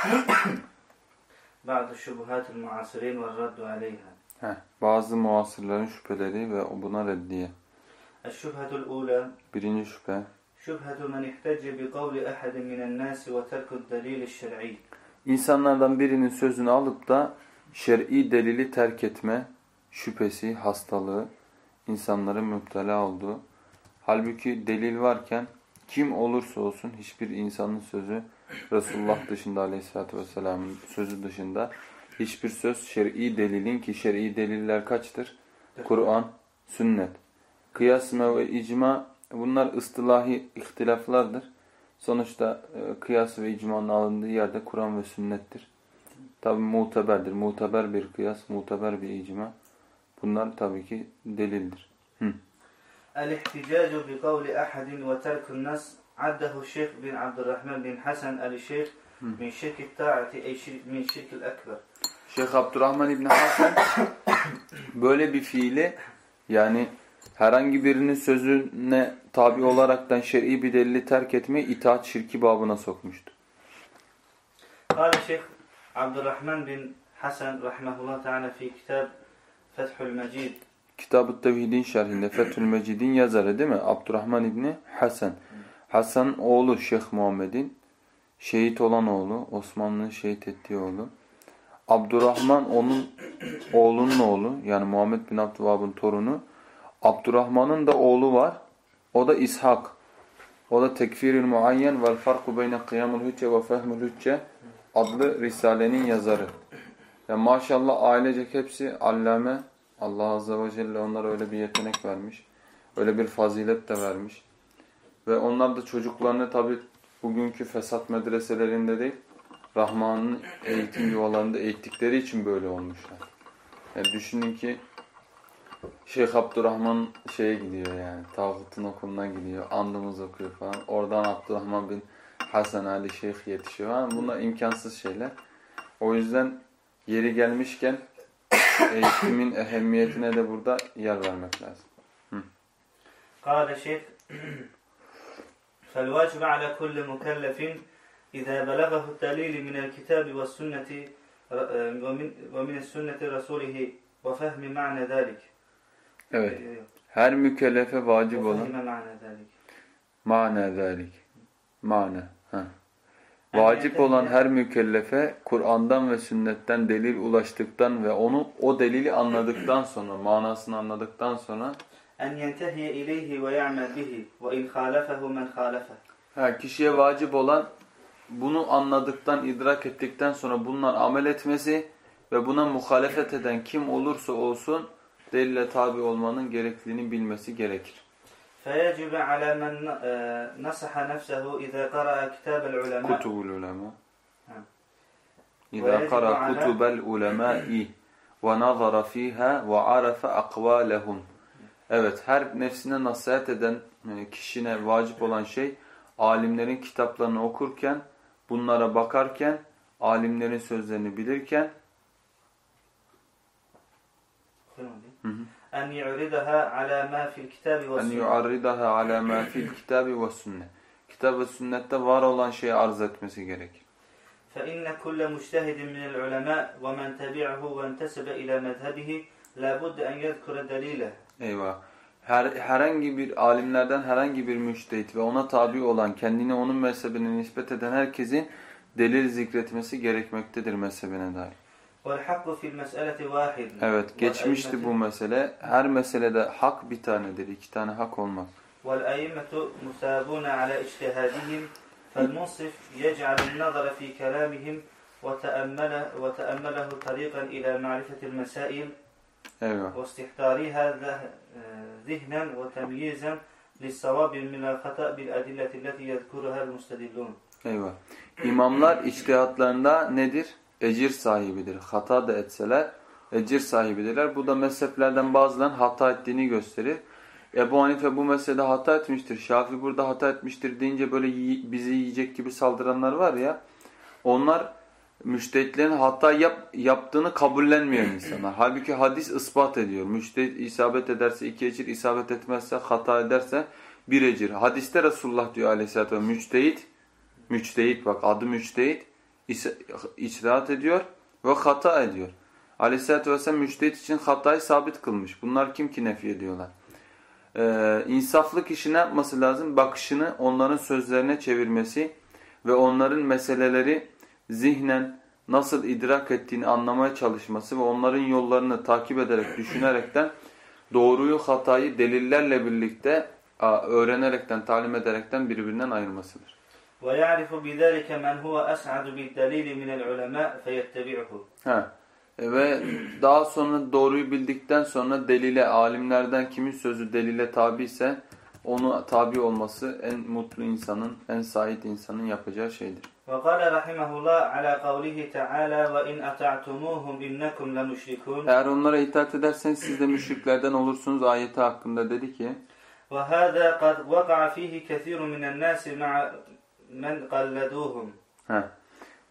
Ba'du şubuhatil muasirin ve raddu aleyha. Bazı muasırların şüpheleri ve buna reddiye. Eşşübhetul ula. Birinci şüphe. Şübhetu men ihtecce bi kavli ahadin minen nasi ve terkud delil şer'i. İnsanlardan birinin sözünü alıp da şer'i delili terk etme şüphesi, hastalığı insanların müptela olduğu. Halbuki delil varken kim olursa olsun hiçbir insanın sözü Resulullah dışında aleyhissalatü vesselamın sözü dışında hiçbir söz şer'i delilin ki şer'i deliller kaçtır? Kur'an, sünnet. Kıyasme ve icma bunlar ıstılahi ihtilaflardır. Sonuçta e, kıyas ve icmanın alındığı yerde Kur'an ve sünnettir. Tabi muteberdir. Muteber bir kıyas, muteber bir icma. Bunlar tabii ki delildir. El-ihticacu bi kavli ahadin ve terkün nas عده الشيخ بن عبد الرحمن بن حسن آل الشيخ من شرك الطاعة أي شرك من شرك الأكبر Şeyh Abdurrahman İbni Hasan böyle bir fiili yani herhangi birinin sözüne tabi olaraktan şer'i bir delili terk etmeyi itaat şirki babına sokmuştu. قال الشيخ عبد الرحمن بن حسن رحمه الله تعالى في كتاب فتح المجيد Kitab-ı Tevhid'in şerhinde Fethül Mecid'in yazarı değil mi? Abdurrahman İbni Hasan. Hasan oğlu Şeyh Muhammed'in şehit olan oğlu, Osmanlı'nın şehit ettiği oğlu. Abdurrahman onun oğlunun oğlu yani Muhammed bin Abdülvahhab'ın torunu. Abdurrahman'ın da oğlu var. O da İshak. O da Tekfirül Muayyen vel Farku Beyne Kıyamul Hücce ve Fehmül Hücce adlı Risale'nin yazarı. Ya maşallah ailecek hepsi allame. Allah Azze ve Celle onlara öyle bir yetenek vermiş. Öyle bir fazilet de vermiş. Ve onlar da çocuklarını tabi bugünkü fesat medreselerinde değil, Rahman'ın eğitim yuvalarında eğittikleri için böyle olmuşlar. Yani düşünün ki Şeyh Abdurrahman şeye gidiyor yani, tağutun okuluna gidiyor, andımız okuyor falan. Oradan Abdurrahman bin Hasan Ali Şeyh yetişiyor. Yani bunlar imkansız şeyler. O yüzden yeri gelmişken eğitimin ehemmiyetine de burada yer vermek lazım. Kâle Şeyh فالواجب على كل مكلف إذا بلغه الدليل من الكتاب والسنة ومن, ومن السنة رسوله وفهم معنى ذلك Evet. Her mükellefe vacip olan وفهم معنى ذلك mana zalik. Mana. Ha. Vacip olan her mükellefe Kur'an'dan ve sünnetten delil ulaştıktan ve onu o delili anladıktan sonra, manasını anladıktan sonra أن ينتهي إليه ويعمل به وإن خالفه من خالفه ha, kişiye vacip olan bunu anladıktan, idrak ettikten sonra bunlar amel etmesi ve buna muhalefet eden kim olursa olsun delile tabi olmanın gerekliliğini bilmesi gerekir. فيجب على من آه، نصح نفسه إذا قرأ كتاب العلماء Kutubul ulema. Ha. İzâ ويجب kara على- kutubel ulemâi ve Evet, her nefsine nasihat eden e, kişine vacip olan şey, alimlerin kitaplarını okurken, bunlara bakarken, alimlerin sözlerini bilirken, أن يعرضها على ما في الكتاب en والسنة yuarridaha ala ma fil kitabi ve sünne. Kitap ve sünnette var olan şeyi arz etmesi gerekir. فإن كل مجتهد من العلماء ومن تبعه وانتسب إلى مذهبه لا بد أن يذكر دليله Eyvah. Her, herhangi bir alimlerden herhangi bir müştehit ve ona tabi olan, kendini onun mezhebine nispet eden herkesin delil zikretmesi gerekmektedir mezhebine dair. والحق في المسألة واحد Evet, geçmişti bu mesele. Her meselede hak bir tanedir. iki tane hak olmaz. والأئمة مثابون على اجتهادهم فالمنصف يجعل النظر في كلامهم وتأمله, وتأمله طريقا إلى معرفة المسائل Eyvah. e, zihnen ve temyizen lissavabi minel hata bil edilleti leti yezkuruhel mustedillun. Eyvah. İmamlar içtihatlarında nedir? Ecir sahibidir. Hata da etseler ecir sahibidirler. Bu da mezheplerden bazılarının hata ettiğini gösterir. Ebu Hanife bu meselede hata etmiştir. Şafi burada hata etmiştir deyince böyle bizi yiyecek gibi saldıranlar var ya. Onlar müştehitlerin hata yap, yaptığını kabullenmeyen insanlar. Halbuki hadis ispat ediyor. Müştehit isabet ederse iki ecir, isabet etmezse hata ederse bir ecir. Hadiste Resulullah diyor aleyhissalatü vesselam müçtehit, müçtehit bak adı müçtehit, içtihat ediyor ve hata ediyor. Aleyhissalatü vesselam müçtehit için hatayı sabit kılmış. Bunlar kim ki nefi ediyorlar? Ee, insaflı kişi ne yapması lazım? Bakışını onların sözlerine çevirmesi ve onların meseleleri zihnen nasıl idrak ettiğini anlamaya çalışması ve onların yollarını takip ederek, düşünerekten doğruyu, hatayı delillerle birlikte öğrenerekten, talim ederekten birbirinden ayırmasıdır. وَيَعْرِفُ بِذَٰلِكَ مَنْ هُوَ أَسْعَدُ بِالدَّلِيلِ مِنَ الْعُلَمَاءِ فَيَتَّبِعُهُ e, Ve daha sonra doğruyu bildikten sonra delile, alimlerden kimin sözü delile tabi ise onu tabi olması en mutlu insanın, en sait insanın yapacağı şeydir. وقال رحمه الله على قوله تعالى وإن أطعتموهم إنكم لمشركون Eğer onlara itaat ederseniz siz de müşriklerden olursunuz ayeti hakkında dedi ki وهذا قد وقع فيه كثير من الناس مع من قلدوهم Heh.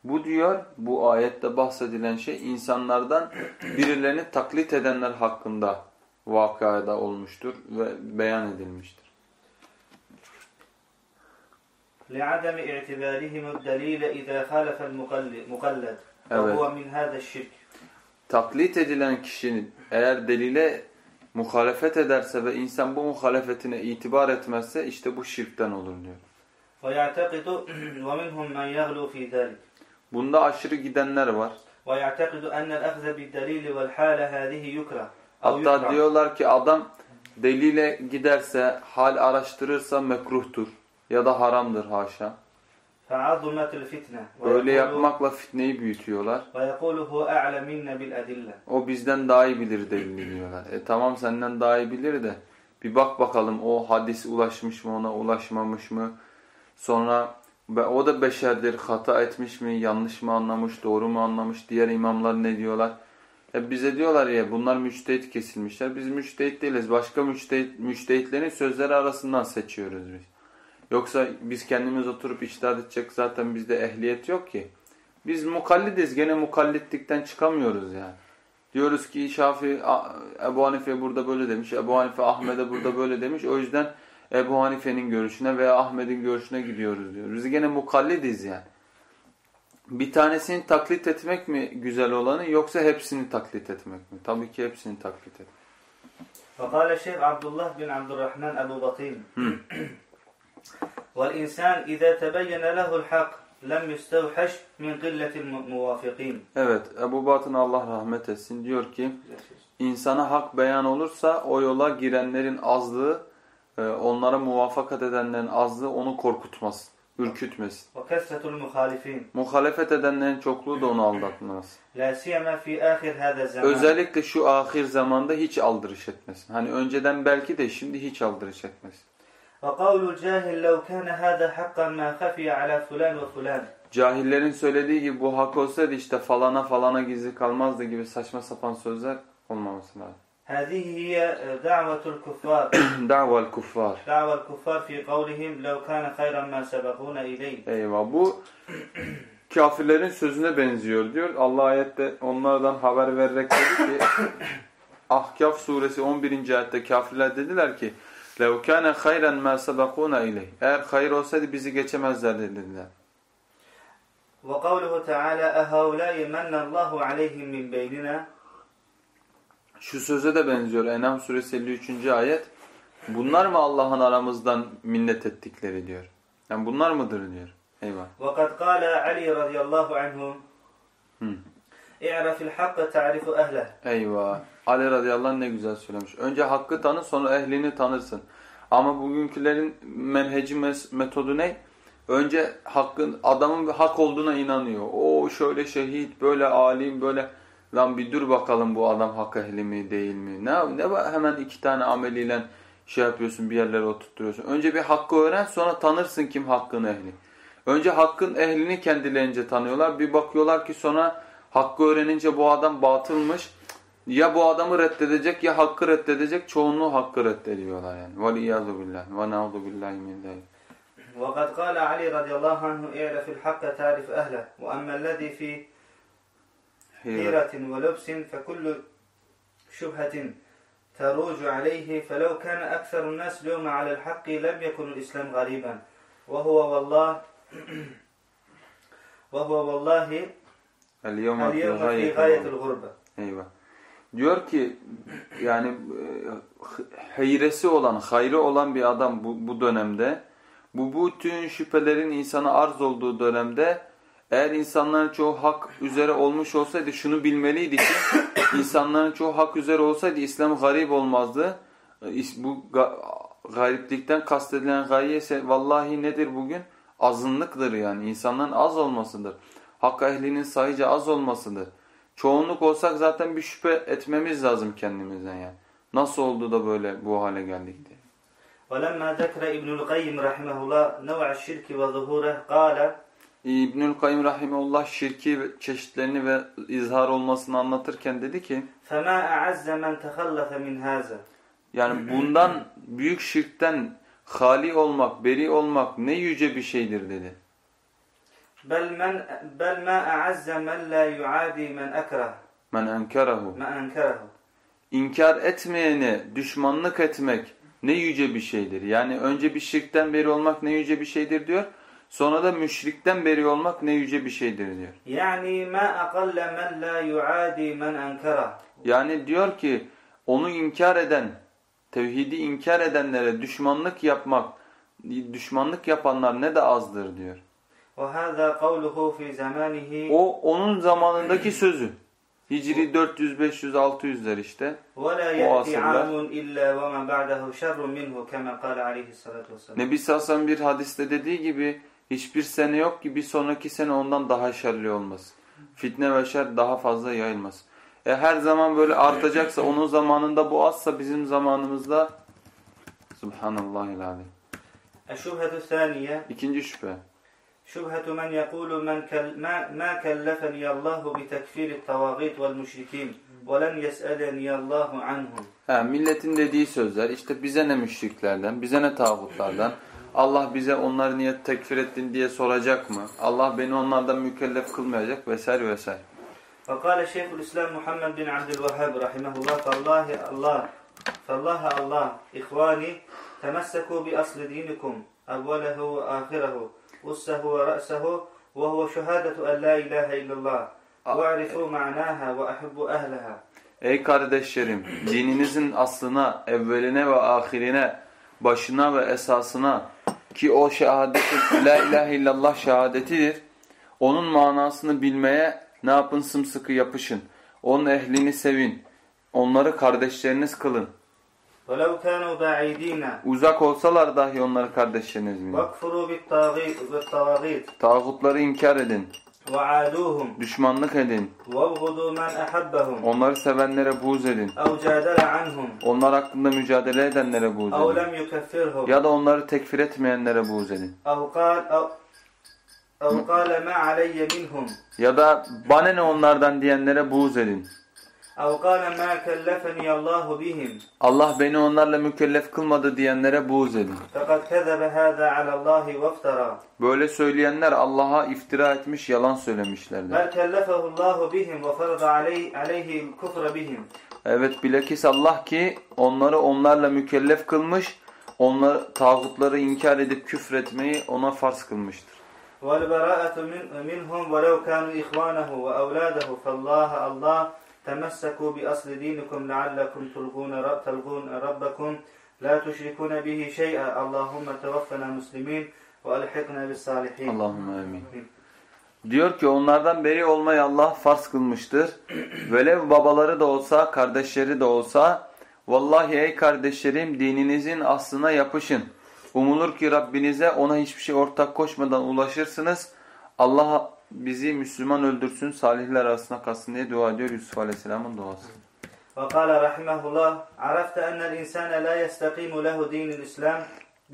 Bu diyor, bu ayette bahsedilen şey insanlardan birilerini taklit edenler hakkında vakada olmuştur ve beyan edilmiştir. لعدم اعتبارهم الدليل إذا خالف المقلد وهو من هذا الشرك Taklit edilen kişinin eğer delile muhalefet ederse ve insan bu muhalefetine itibar etmezse işte bu şirkten olur diyor. وَيَعْتَقِدُ وَمِنْهُمْ مَنْ يَغْلُوا فِي ذَلِكَ Bunda aşırı gidenler var. وَيَعْتَقِدُ أَنَّ الْأَخْذَ بِالدَّلِيلِ وَالْحَالَ هَذِهِ يُكْرَى Hatta diyorlar ki adam delile giderse, hal araştırırsa mekruhtur ya da haramdır haşa. Böyle yapmakla fitneyi büyütüyorlar. O bizden daha iyi bilir delili diyorlar. E tamam senden daha iyi bilir de bir bak bakalım o hadis ulaşmış mı ona ulaşmamış mı? Sonra o da beşerdir hata etmiş mi yanlış mı anlamış doğru mu anlamış diğer imamlar ne diyorlar? E bize diyorlar ya bunlar müçtehit kesilmişler. Biz müçtehit değiliz. Başka müçtehit, müçtehitlerin sözleri arasından seçiyoruz biz. Yoksa biz kendimiz oturup içtihat edecek zaten bizde ehliyet yok ki. Biz mukallidiz gene mukallitlikten çıkamıyoruz yani. Diyoruz ki Şafi Ebu Hanife burada böyle demiş, Ebu Hanife Ahmet'e burada böyle demiş. O yüzden Ebu Hanife'nin görüşüne veya Ahmet'in görüşüne gidiyoruz diyoruz. Biz gene mukallidiz yani. Bir tanesini taklit etmek mi güzel olanı yoksa hepsini taklit etmek mi? Tabii ki hepsini taklit etmek. Fakale Şeyh Abdullah bin Abdurrahman Ebu Bakil. أبو بطين والإنسان إذا تبين له الحق lem yustevheş min qilletil muvafikin. Evet, Ebu Batın Allah rahmet etsin diyor ki insana hak beyan olursa o yola girenlerin azlığı, e, onlara muvafakat edenlerin azlığı onu korkutmaz, ürkütmez. Ve kesretul muhalifin. Muhalefet edenlerin çokluğu da onu aldatmaz. La siyama fi ahir hada zaman. Özellikle şu ahir zamanda hiç aldırış etmesin. Hani önceden belki de şimdi hiç aldırış etmesin. وَقَوْلُ الْجَاهِلْ لَوْ كَانَ هَذَا حَقًّا مَا خَفِيَ عَلَى فُلَانْ وَفُلَانْ Cahillerin söylediği gibi bu hak olsaydı işte falana falana gizli kalmazdı gibi saçma sapan sözler olmaması lazım. هذه هي دعوة الكفار دعوة الكفار دعوة الكفار في قولهم لو كان خيرا ما سبقونا إليه Eyvah bu kafirlerin sözüne benziyor diyor. Allah ayette onlardan haber vererek dedi ki Ahkaf suresi 11. ayette kafirler dediler ki لَوْ كَانَ خَيْرًا مَا سَبَقُونَ اِلَيْهِ Eğer hayır olsaydı bizi geçemezlerdi dediler. وَقَوْلُهُ تَعَالَى اَهَوْلَاءِ مَنَّ اللّٰهُ عَلَيْهِمْ مِنْ بَيْنِنَا Şu söze de benziyor. Enam suresi 53. ayet. Bunlar mı Allah'ın aramızdan minnet ettikleri diyor. Yani bunlar mıdır diyor. Eyvah. وَقَدْ قَالَ عَلِي رَضِيَ اللّٰهُ عَنْهُ İ'rafil hakka ta'rifu ehleh. Eyvah. Ali radıyallahu anh ne güzel söylemiş. Önce hakkı tanı sonra ehlini tanırsın. Ama bugünkülerin menheci metodu ne? Önce hakkın adamın hak olduğuna inanıyor. O şöyle şehit, böyle alim, böyle lan bir dur bakalım bu adam hak ehli mi değil mi? Ne ne hemen iki tane ameliyle şey yapıyorsun bir yerlere oturtuyorsun. Önce bir hakkı öğren sonra tanırsın kim hakkın ehli. Önce hakkın ehlini kendilerince tanıyorlar. Bir bakıyorlar ki sonra hakkı öğrenince bu adam batılmış. Ya bu adamı reddedecek ya hakkı reddedecek. Çoğunluğu hakkı reddediyorlar yani. وَلِيَّذُ بِاللّٰهِ وَنَعُذُ بِاللّٰهِ مِنْ ذَلِكَ وقد قال علي رضي الله عنه اعرف الحق تعرف أهله وأما الذي في حيرة ولبس فكل شبهة تروج عليه فلو كان أكثر الناس اليوم على الحق لم يكن الإسلام غريبا وهو والله وهو والله El-yevme fi gayetil gurbe. Eyvah. Diyor ki yani e, hayresi olan, hayrı olan bir adam bu, bu dönemde bu bütün şüphelerin insana arz olduğu dönemde eğer insanların çoğu hak üzere olmuş olsaydı şunu bilmeliydi ki insanların çoğu hak üzere olsaydı İslam garip olmazdı. E, bu gariplikten kastedilen gaye ise vallahi nedir bugün? Azınlıktır yani insanların az olmasıdır Hak ehlinin sayıca az olmasıdır. Çoğunluk olsak zaten bir şüphe etmemiz lazım kendimizden yani. Nasıl oldu da böyle bu hale geldik diye. ولما ذكر ابن القيم رحمه الله نوع الشرك وظهوره قال İbnül Kayyum Rahimullah şirki ve çeşitlerini ve izhar olmasını anlatırken dedi ki فما أعز من تخلف من هذا yani bundan büyük şirkten hali olmak, beri olmak ne yüce bir şeydir dedi. Bel men bel ma a'azza men la yuadi men akrah. Men enkerehu. Men enkerehu. İnkar etmeyene düşmanlık etmek ne yüce bir şeydir. Yani önce bir şirkten beri olmak ne yüce bir şeydir diyor. Sonra da müşrikten beri olmak ne yüce bir şeydir diyor. Yani ma aqalla men la yuadi men enkara. Yani diyor ki onu inkar eden, tevhidi inkar edenlere düşmanlık yapmak, düşmanlık yapanlar ne de azdır diyor. O onun zamanındaki sözü. Hicri 400, 500, 600'ler işte. O asırlar. Nebi Sassan bir hadiste dediği gibi hiçbir sene yok ki bir sonraki sene ondan daha şerli olmaz. Fitne ve şer daha fazla yayılmaz. E her zaman böyle artacaksa onun zamanında bu azsa bizim zamanımızda Subhanallah ilalim. İkinci şüphe شبهة من يقول من كل ما, ما كلفني الله بتكفير الطواغيت والمشركين ولن يسألني الله عنهم Ha, milletin dediği sözler işte bize ne müşriklerden, bize ne tağutlardan, Allah bize onları niye tekfir ettin diye soracak mı? Allah beni onlardan mükellef kılmayacak vesaire vesaire. فقال شيخ الإسلام محمد بن عبد الوهاب رحمه الله فالله الله فالله الله إخواني تمسكوا بأصل دينكم أوله وآخره أسه ورأسه وهو شهادة أن لا إله إلا الله واعرفوا معناها وأحبوا أهلها Ey kardeşlerim, dininizin aslına, evveline ve ahirine, başına ve esasına ki o şehadeti, la ilahe illallah şehadetidir. Onun manasını bilmeye ne yapın sımsıkı yapışın. Onun ehlini sevin. Onları kardeşleriniz kılın. ولو كانوا بعيدين Uzak olsalar dahi onları kardeşleriniz bilin. واكفروا بالطاغيت بالطواغيت Tağutları inkar edin. وعادوهم Düşmanlık edin. وابغضوا من أحبهم Onları sevenlere buğz edin. أو جادل عنهم Onlar hakkında mücadele edenlere buğz أو edin. لم يكفرهم Ya da onları tekfir etmeyenlere buğz edin. أو قال أو, أو قال ما علي منهم Ya da bana ne onlardan diyenlere buğz edin. Allah beni onlarla mükellef kılmadı diyenlere buğz edin. فقد كذب هذا على الله وافترى Böyle söyleyenler Allah'a iftira etmiş, yalan söylemişlerdir. بل كلفه الله بهم وفرض عليه عليه الكفر بهم Evet bilakis Allah ki onları onlarla mükellef kılmış, onları tağutları inkar edip küfretmeyi ona farz kılmıştır. والبراءة من منهم ولو كانوا إخوانه وأولاده فالله الله تمسكوا بأصل دينكم لعلكم تلقون رب تلقون ربكم لا تشركون به شيئا اللهم توفنا مسلمين وألحقنا بالصالحين Allahümme amin. Diyor ki onlardan beri olmayı Allah farz kılmıştır. Velev babaları da olsa, kardeşleri de olsa, vallahi ey kardeşlerim dininizin aslına yapışın. Umulur ki Rabbinize ona hiçbir şey ortak koşmadan ulaşırsınız. Allah bizi Müslüman öldürsün, salihler arasına kalsın diye dua ediyor Yusuf Aleyhisselam'ın duası. فقال رحمه الله عرفت أن الإنسان لا يستقيم له دين الإسلام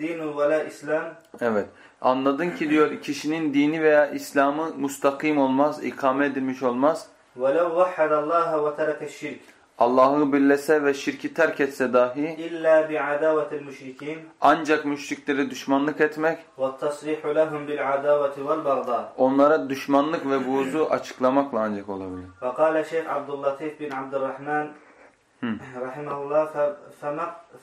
دين ولا إسلام Evet. Anladın ki diyor kişinin dini veya İslam'ı mustakim olmaz, ikame edilmiş olmaz. ولو وحد الله وترك الشرك Allah'ı birlese ve şirki terk etse dahi illa bi adavatil müşrikin. ancak müşriklere düşmanlık etmek ve tasrihu lehum bil adavati vel bagda. onlara düşmanlık ve buğzu açıklamakla ancak olabilir. Ve kâle Şeyh Abdüllatif bin Abdurrahman rahimehullah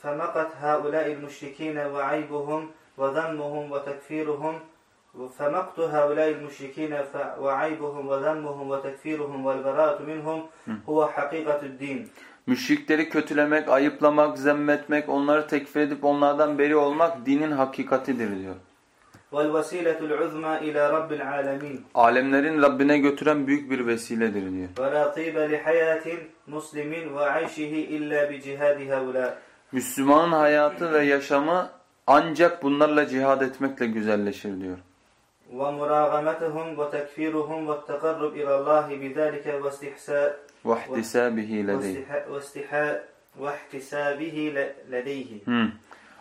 femekat haulâ'il müşrikîne ve aybuhum ve zannuhum ve tekfiruhum فمقت هؤلاء المشركين ف- وعيبهم وذمهم وتكفيرهم والبراءة منهم هو حقيقة الدين Müşrikleri kötülemek, ayıplamak, zemmetmek, onları tekfir edip onlardan beri olmak dinin hakikatidir diyor. والوسيلة العظمى إلى رب العالمين Alemlerin Rabbine götüren büyük bir vesiledir diyor. ولا طيب لحياة مسلم وعيشه إلا بجهاد هؤلاء Müslümanın hayatı ve yaşamı ancak bunlarla cihad etmekle güzelleşir diyor. ومراغمتهم وتكفيرهم والتقرب إلى الله بذلك واستحساء وَاحْتِسَابِهِ لَدَيْهِ واستح- واستحاء واحتسابه ل- لديه Hı.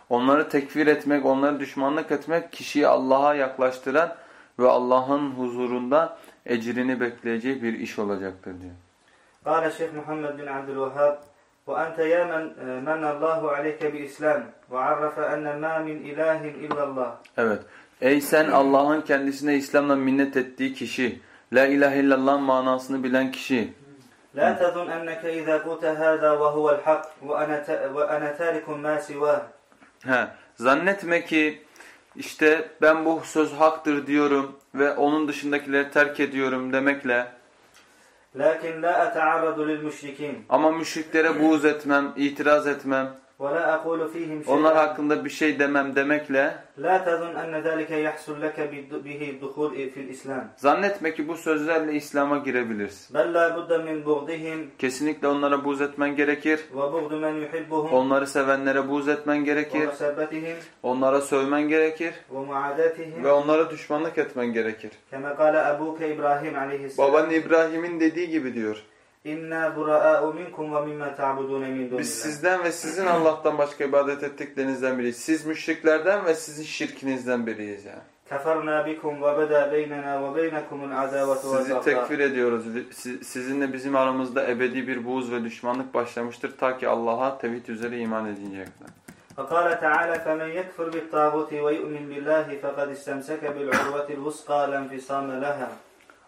Onları tekfir etmek, onları düşmanlık etmek kişiyi Allah'a yaklaştıran ve Allah'ın huzurunda ecrini bekleyeceği bir iş olacaktır diyor. قال الشيخ محمد بن عبد الوهاب وأنت يا من من الله عليك بإسلام وعرف أن ما من إله إلا الله Evet. Ey sen Allah'ın kendisine İslam'la minnet ettiği kişi, La ilahe illallah manasını bilen kişi. La tazun enneke izâ kute hâzâ ve huvel hak ve ana târikum mâ sivâ. Zannetme ki işte ben bu söz haktır diyorum ve onun dışındakileri terk ediyorum demekle Lakin la eta'arradu lil müşrikin. Ama müşriklere buğz etmem, itiraz etmem. ولا أقول فيهم onlar شيئا hakkında bir şey demem demekle لا تظن أن ذلك يحصل لك بد- به الدخول في الإسلام zannetme ki bu sözlerle İslam'a girebilirsin. بل لا بد من بغضهم Kesinlikle onlara buğz etmen gerekir. وبغض من يحبهم Onları sevenlere buğz etmen gerekir. ومسبتهم Onlara sövmen gerekir. ومعاداتهم Ve onlara düşmanlık etmen gerekir. كما قال أبوك إبراهيم عليه السلام Baban İbrahim'in dediği gibi diyor. إنا براء منكم ومما تعبدون من دون Biz الله sizden ve sizin Allah'tan başka ibadet ettiklerinizden biriyiz. Siz müşriklerden ve sizin şirkinizden biriyiz yani. كفرنا بكم وبدا بيننا وبينكم العداوة Sizi والبغضاء tekfir ediyoruz. Si- Sizinle bizim aramızda ebedi bir buğz ve düşmanlık başlamıştır. Ta ki Allah'a tevhid üzere iman edinceye kadar. فقال تعالى فمن يكفر بالطاغوت ويؤمن بالله فقد استمسك بالعروة الوثقى لا انفصام لها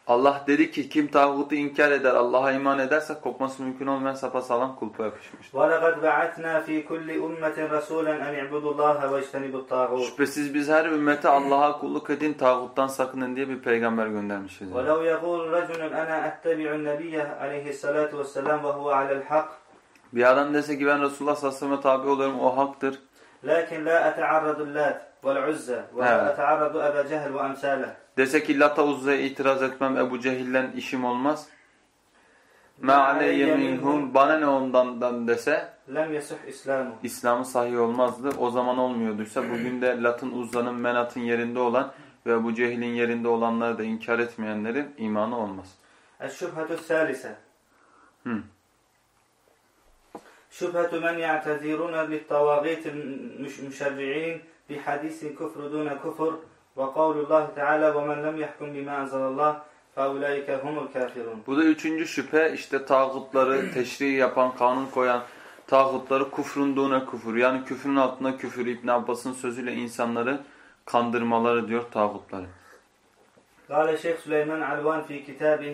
Allah dedi ki kim tağutu inkar eder, Allah'a iman ederse kopması mümkün olmayan sapasağlam kulpa yapışmıştır. ولقد بعثنا في كل أمة رسولا أن اعبدوا الله واجتنبوا الطاغوت Şüphesiz biz her ümmete Allah'a kulluk edin, tağuttan sakının diye bir peygamber göndermişiz. yani. ولو يقول رجل أنا أتبع النبي عليه الصلاة والسلام وهو على الحق Bir adam dese ki ben Resulullah sallallahu aleyhi ve sellem'e tabi olurum, o haktır. لكن لا أتعرض اللات Dese ki Lata Uzza'ya itiraz etmem Ebu Cehil'den işim olmaz. Ma aleyye minhum bana ne ondan dese. İslam'ı sahih olmazdı. O zaman olmuyorduysa bugün de Lat'ın, Uzza'nın, Menat'ın yerinde olan ve Ebu Cehil'in yerinde olanları da inkar etmeyenlerin imanı olmaz. Eşşübhetü salise. Hmm. Şübhetü men ya'tezirune littavagîtil müşerri'in بحديث كفر دون كفر وقول الله تعالى ومن لم يحكم بما أنزل الله فأولئك هم الكافرون Bu da üçüncü şüphe işte tağutları teşri yapan, kanun koyan tağutları kufrunduğuna küfür. Yani küfrün altına küfür İbn Abbas'ın sözüyle insanları kandırmaları diyor tağutları. قال شيخ سليمان علوان في كتابه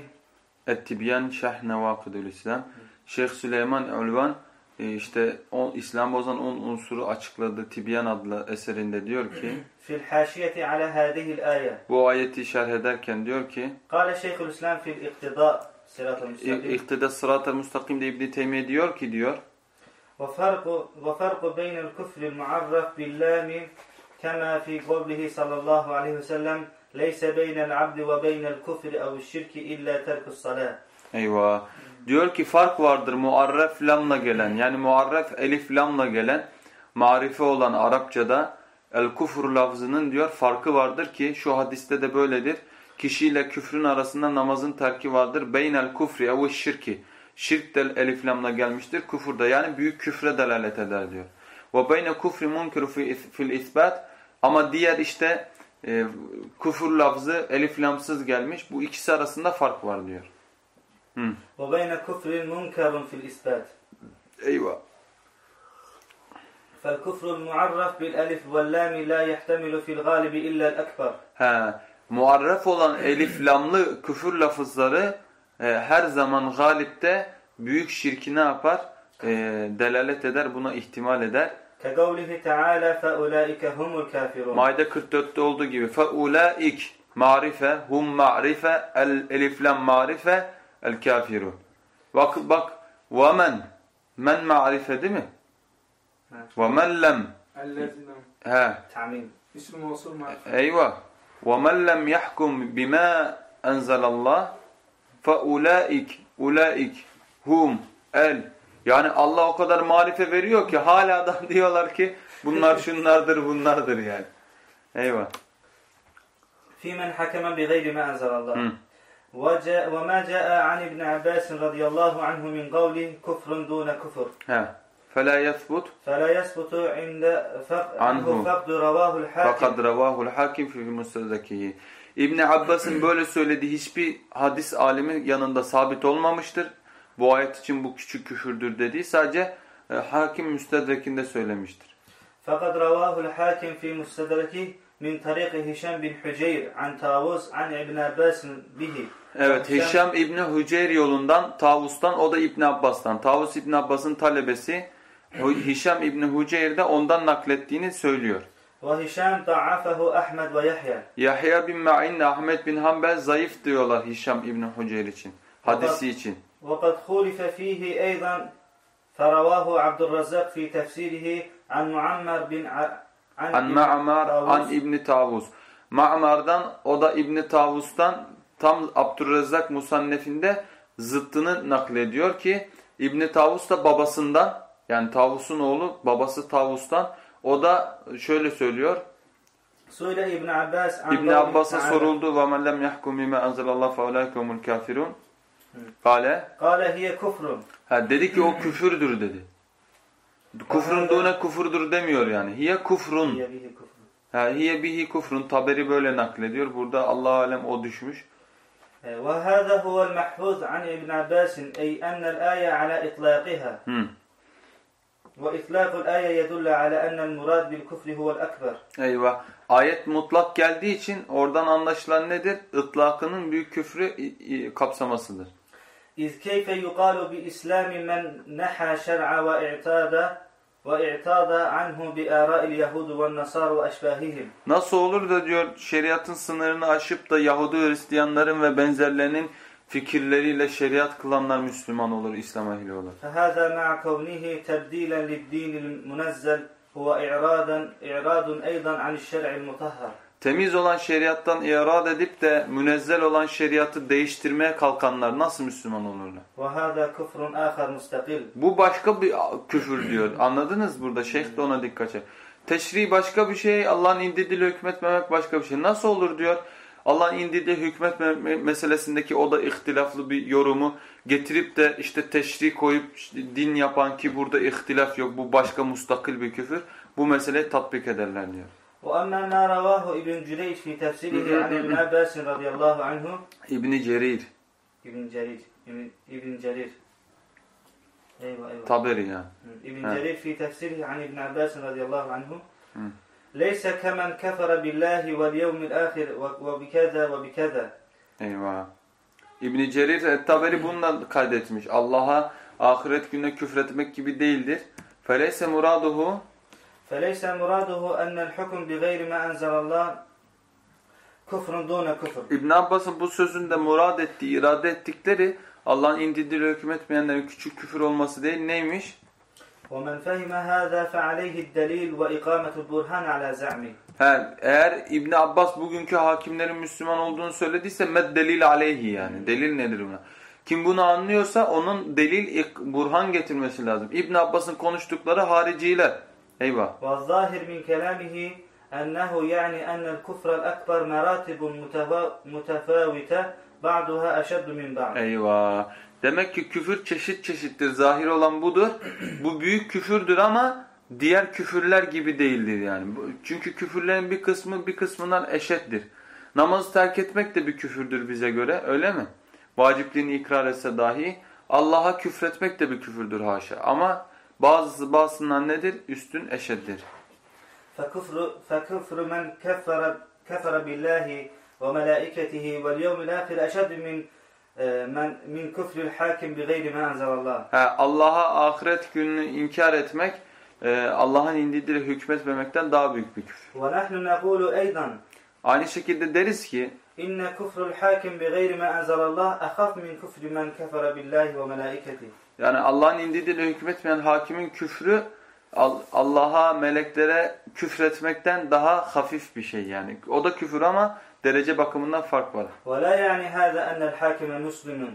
Et-Tibyan Şerh Nevakıdül İslam. Şeyh Süleyman Ulvan e, e, işte on, İslam bozan 10 unsuru açıkladığı Tibyan adlı eserinde diyor ki fil haşiyeti ala hadihi'l ayet. Bu ayeti şerh ederken diyor ki Kale Şeyhülislam fil iktida sıratal müstakim. İktida sıratal müstakim de İbn Teymiye diyor ki diyor ve farku ve farku beyne'l küfr'il muarraf billami kema fi kavlihi sallallahu aleyhi ve sellem leyse beyne'l abdi ve beyne'l küfri ev şirki illa terku's salat. Eyvah. Diyor ki fark vardır muarref lamla gelen yani muarref elif lamla gelen marife olan Arapçada el kufur lafzının diyor farkı vardır ki şu hadiste de böyledir. Kişiyle küfrün arasında namazın terki vardır. Beynel kufri ev şirki. Şirk de elif lamla gelmiştir. Küfür de yani büyük küfre delalet eder diyor. Ve beyne kufri munkiru fil isbat ama diğer işte e, küfür lafzı elif lamsız gelmiş. Bu ikisi arasında fark var diyor. Hı. وبين كفر منكر في الإثبات Eyvah. فالكفر المعرف بالألف واللام لا يحتمل في الغالب إلا الأكبر He, muarref olan elif lamlı küfür lafızları e, her zaman galipte büyük şirki ne yapar? E, delalet eder, buna ihtimal eder. كقوله تعالى فأولئك هم الكافرون Maide 44'te olduğu gibi فَاُولَٰئِكْ marife, hum marife, el elif lam marife, el kafirun. Bak bak ve men men marife değil mi? Ve men lem He. Tamim. İsmi usul. Eyvah. Ve men lem yahkum bima enzelallah fe ulaik ulaik hum el yani Allah o kadar marife veriyor ki hala da diyorlar ki bunlar şunlardır bunlardır yani. Eyvah. Fîmen hakeme bi gayri ma enzelallah. وما جاء عن ابن عباس رضي الله عنه من قوله كفر دون كفر He. فَلَا يَثْبُتْ فلا يثبت عند فق- عنه. عنه فقد رواه الحاكم fakat ravahul hakim fi müstedrekihi. İbn Abbas'ın böyle söylediği hiçbir hadis alimi yanında sabit olmamıştır. Bu ayet için bu küçük küfürdür dediği sadece e, hakim müstedrekinde söylemiştir. فقد رواه الحاكم في مستدركه من طريق هشام بن حجير عن طاووس عن ابن عباس به Evet Hişam İbni Hüceyr yolundan Tavus'tan o da İbn Abbas'tan. Tavus İbn Abbas'ın talebesi Hü- Hişam İbni Hüceyr de ondan naklettiğini söylüyor. وهشام ضعفه أحمد ويحيى Yahya bin Ma'in Ahmet bin Hanbel zayıf diyorlar Hişam İbni Hüceyr için. Hadisi için. وقد خولف فيه أيضا فرواه عبد الرزاق في تفسيره عن معمر بن ع... عن An ابن Ma'mar طاووس an İbni Tavus. Ma'mar'dan o da İbni Tavus'tan tam Abdurrezzak Musannef'inde zıttını naklediyor ki İbni Tavus da babasından yani Tavus'un oğlu babası Tavus'tan o da şöyle söylüyor. Söyle İbn Abbas İbn Abbas'a soruldu ve men lem yahkum bima enzelallahu feulaikumul kafirun. Kale Kale hiye kufrun. Ha dedi ki o küfürdür dedi. Kufrun dune kufurdur demiyor yani. Hiye kufrun. Ha hiye bihi kufrun. Taberi böyle naklediyor. Burada Allah alem o düşmüş. وهذا هو المحفوظ عن ابن عباس أي أن الآية على إطلاقها Hı. وإطلاق الآية يدل على أن المراد بالكفر هو الأكبر Eyvah. Ayet mutlak geldiği için oradan anlaşılan nedir? Itlakının büyük küfrü i- i- kapsamasıdır. إذ كيف يقال بإسلام من نحى شرع واعتاد واعتاد عنه بآراء اليهود والنصارى وأشباههم Nasıl olur da diyor şeriatın sınırını aşıp da Yahudi Hristiyanların ve benzerlerinin fikirleriyle şeriat kılanlar Müslüman olur, İslam ehli olur. فهذا مع كونه تبديلا للدين المنزل هو إعراضا إعراض أيضا عن الشرع المطهر temiz olan şeriattan irad edip de münezzel olan şeriatı değiştirmeye kalkanlar nasıl Müslüman olurlar? Bu başka bir küfür diyor. Anladınız burada. Şeyh de ona dikkat çek. Teşri başka bir şey, Allah'ın indirdiğiyle hükmetmemek başka bir şey. Nasıl olur diyor. Allah'ın indirdiği hükmet meselesindeki o da ihtilaflı bir yorumu getirip de işte teşri koyup din yapan ki burada ihtilaf yok bu başka mustakil bir küfür bu meseleyi tatbik ederler diyor. وأما ما رواه ابن جريج في تفسيره عن ابن عباس رضي الله عنه İbni Cerir, ابن جرير ابن, ابن جرير أيوة أيوة Taberi yani. ابن ها. جرير في تفسيره عن ابن عباس رضي الله عنه مم. ليس كمن كفر بالله واليوم الآخر و- وبكذا وبكذا Eyvah. İbni Cerir et-Taberi bununla kaydetmiş. Allah'a ahiret gününe küfretmek gibi değildir. Feleyse muraduhu فليس مراده أن الحكم بغير ما أنزل الله كفر دون كفر İbn Abbas'ın bu sözünde murad ettiği, irade ettikleri Allah'ın indirdiğiyle hükmetmeyenlerin küçük küfür olması değil neymiş? ومن فهم هذا فعليه الدليل وإقامة البرهان على زعمه He, eğer İbn Abbas bugünkü hakimlerin Müslüman olduğunu söylediyse med delil aleyhi yani. Delil nedir buna? Kim bunu anlıyorsa onun delil, ik- burhan getirmesi lazım. İbn Abbas'ın konuştukları hariciler. Eyvah. والظاهر من كلامه أنه يعني أن الكفر الأكبر مراتب متفا- متفاوتة بعضها أشد من بعض Eyvah. Demek ki küfür çeşit çeşittir. Zahir olan budur. Bu büyük küfürdür ama diğer küfürler gibi değildir yani. Bu- Çünkü küfürlerin bir kısmı bir kısmından eşittir. Namazı terk etmek de bir küfürdür bize göre öyle mi? Vacipliğini ikrar etse dahi Allah'a küfretmek de bir küfürdür haşa. Ama bazısı bazısından nedir? Üstün eşittir. فكفر فكفر من كفر كفر بالله وملائكته واليوم الآخر أشد من آه، من من كفر الحاكم بغير ما أنزل الله He, Allah'a ahiret gününü inkar etmek e, Allah'ın indirdiğiyle hükmetmemekten daha büyük bir küfür. ونحن نقول أيضا Aynı şekilde deriz ki إن كفر الحاكم بغير ما أنزل الله أخف من كفر من كفر بالله وملائكته yani Allah'ın indirdiğiyle hükmetmeyen hakimin küfrü Al- Allah'a, meleklere küfretmekten daha hafif bir şey yani. O da küfür ama derece bakımından fark var. ولا يعني هذا أن الحاكم مسلم